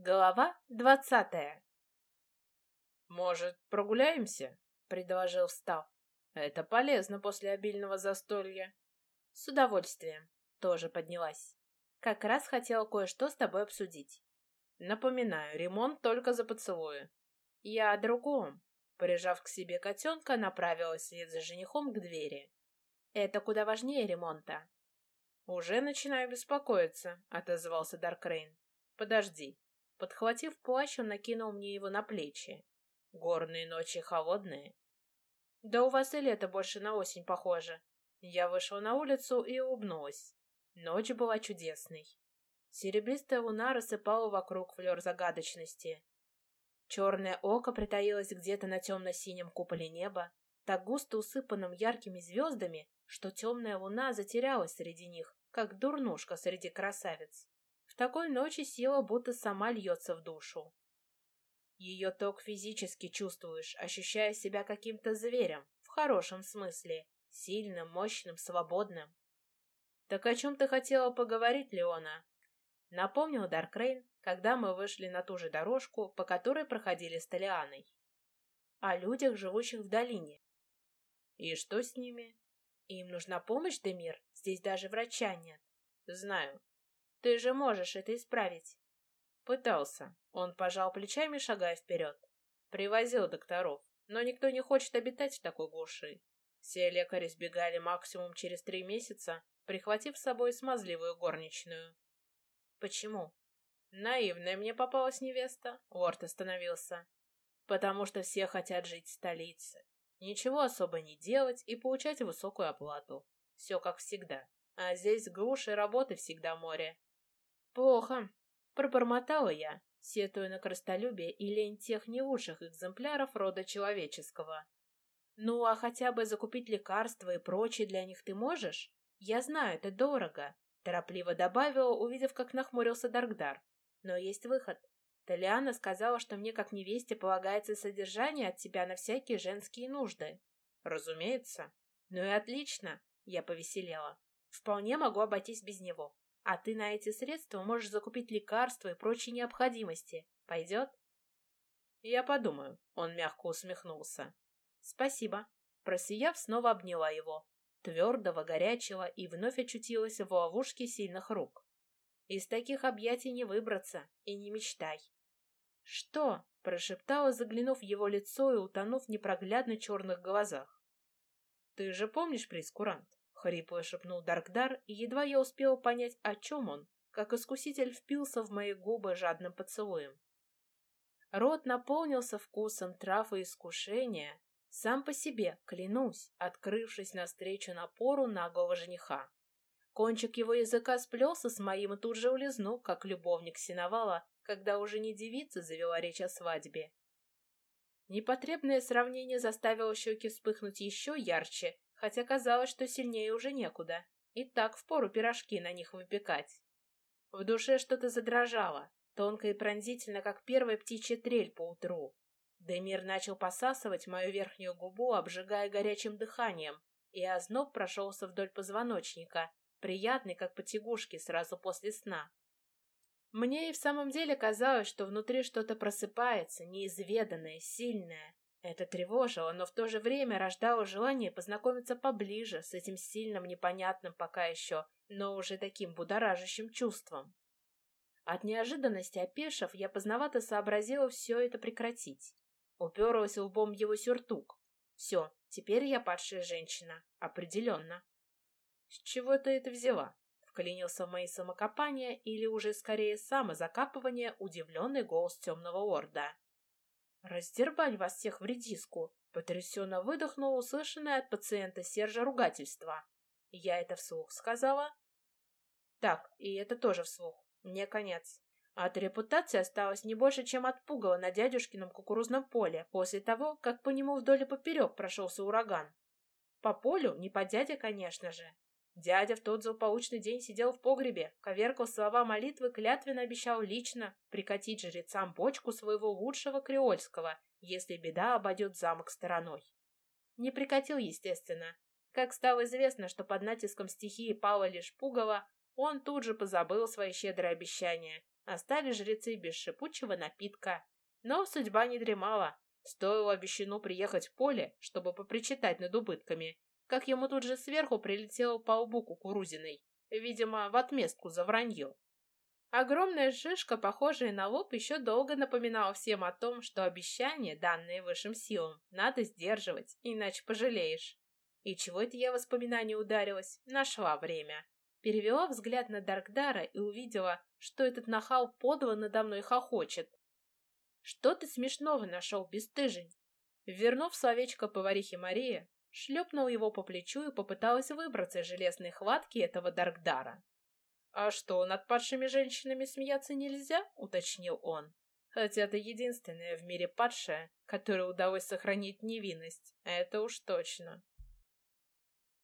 Глава двадцатая. «Может, прогуляемся?» — предложил встав. «Это полезно после обильного застолья». «С удовольствием». Тоже поднялась. «Как раз хотела кое-что с тобой обсудить». «Напоминаю, ремонт только за поцелуи». «Я о другом». Прижав к себе котенка, направилась вслед за женихом к двери. «Это куда важнее ремонта». «Уже начинаю беспокоиться», — отозвался Даркрейн. «Подожди, Подхватив плащ, он накинул мне его на плечи. Горные ночи холодные. Да у вас и лето больше на осень похоже. Я вышла на улицу и улыбнулась. Ночь была чудесной. Серебристая луна рассыпала вокруг флер загадочности. Черное око притаилось где-то на темно-синем куполе неба, так густо усыпанном яркими звездами, что темная луна затерялась среди них, как дурнушка среди красавиц такой ночи сила будто сама льется в душу. Ее ток физически чувствуешь, ощущая себя каким-то зверем, в хорошем смысле, сильным, мощным, свободным. «Так о чем ты хотела поговорить, Леона?» Напомнил Даркрейн, когда мы вышли на ту же дорожку, по которой проходили с Талианой. «О людях, живущих в долине». «И что с ними?» «Им нужна помощь, Демир? Здесь даже врача нет». «Знаю. Ты же можешь это исправить. Пытался. Он пожал плечами, шагая вперед. Привозил докторов, но никто не хочет обитать в такой глуши. Все лекари сбегали максимум через три месяца, прихватив с собой смазливую горничную. Почему? Наивная мне попалась невеста, Уорд остановился. Потому что все хотят жить в столице. Ничего особо не делать и получать высокую оплату. Все как всегда. А здесь глушь и работы всегда море. «Плохо», — пробормотала я, сетуя на крыстолюбие и лень тех не лучших экземпляров рода человеческого. «Ну, а хотя бы закупить лекарства и прочее для них ты можешь? Я знаю, это дорого», — торопливо добавила, увидев, как нахмурился Даркдар. «Но есть выход. Талиана сказала, что мне, как невесте, полагается содержание от тебя на всякие женские нужды». «Разумеется». «Ну и отлично», — я повеселела. «Вполне могу обойтись без него. А ты на эти средства можешь закупить лекарства и прочие необходимости. Пойдет? Я подумаю. Он мягко усмехнулся. Спасибо. Просияв, снова обняла его. Твердого, горячего и вновь очутилась в ловушке сильных рук. Из таких объятий не выбраться, и не мечтай. «Что?» — прошептала, заглянув в его лицо и утонув в непроглядно черных глазах. «Ты же помнишь прескурант? — хрипло шепнул Даркдар, и едва я успела понять, о чем он, как искуситель впился в мои губы жадным поцелуем. Рот наполнился вкусом трав и искушения, сам по себе, клянусь, открывшись навстречу напору наглого жениха. Кончик его языка сплелся с моим и тут же улизнул, как любовник синовала, когда уже не девица завела речь о свадьбе. Непотребное сравнение заставило щеки вспыхнуть еще ярче, хотя казалось, что сильнее уже некуда. И так впору пирожки на них выпекать. В душе что-то задрожало, тонко и пронзительно, как первая птичья трель по утру. Демир начал посасывать мою верхнюю губу, обжигая горячим дыханием, и озноб прошелся вдоль позвоночника, приятный, как потягушки сразу после сна. Мне и в самом деле казалось, что внутри что-то просыпается, неизведанное, сильное, это тревожило, но в то же время рождало желание познакомиться поближе с этим сильным, непонятным пока еще, но уже таким будоражащим чувством. От неожиданности опешив, я поздновато сообразила все это прекратить. Уперлась лбом его сюртук. Все, теперь я падшая женщина. Определенно. С чего ты это взяла? Вклинился в мои самокопания или уже скорее самозакапывание удивленный голос темного орда. «Раздербань вас всех в редиску!» Потрясенно выдохнула услышанное от пациента Сержа ругательство. «Я это вслух сказала?» «Так, и это тоже вслух. Мне конец. От репутации осталось не больше, чем от пугала на дядюшкином кукурузном поле, после того, как по нему вдоль и поперек прошелся ураган. По полю, не по дяде, конечно же. Дядя в тот злополучный день сидел в погребе, коверкал слова молитвы, клятвенно обещал лично прикатить жрецам бочку своего лучшего креольского, если беда обойдет замок стороной. Не прикатил, естественно. Как стало известно, что под натиском стихии пала лишь пугало, он тут же позабыл свои щедрые обещания, Остались жрецы без шипучего напитка. Но судьба не дремала. Стоило обещану приехать в поле, чтобы попричитать над убытками, как ему тут же сверху прилетело по лбу кукурузиной, видимо, в отместку за вранье. Огромная шишка, похожая на лоб, еще долго напоминала всем о том, что обещания, данные высшим силам, надо сдерживать, иначе пожалеешь. И чего это я в воспоминания ударилась? Нашла время. Перевела взгляд на Даркдара и увидела, что этот нахал подло надо мной хохочет. «Что ты смешного нашел, бесстыжень?» Вернув словечко поварихе Марии, шлепнул его по плечу и попыталась выбраться из железной хватки этого Даркдара. «А что, над падшими женщинами смеяться нельзя?» — уточнил он. «Хотя ты единственная в мире падшая, которой удалось сохранить невинность, это уж точно».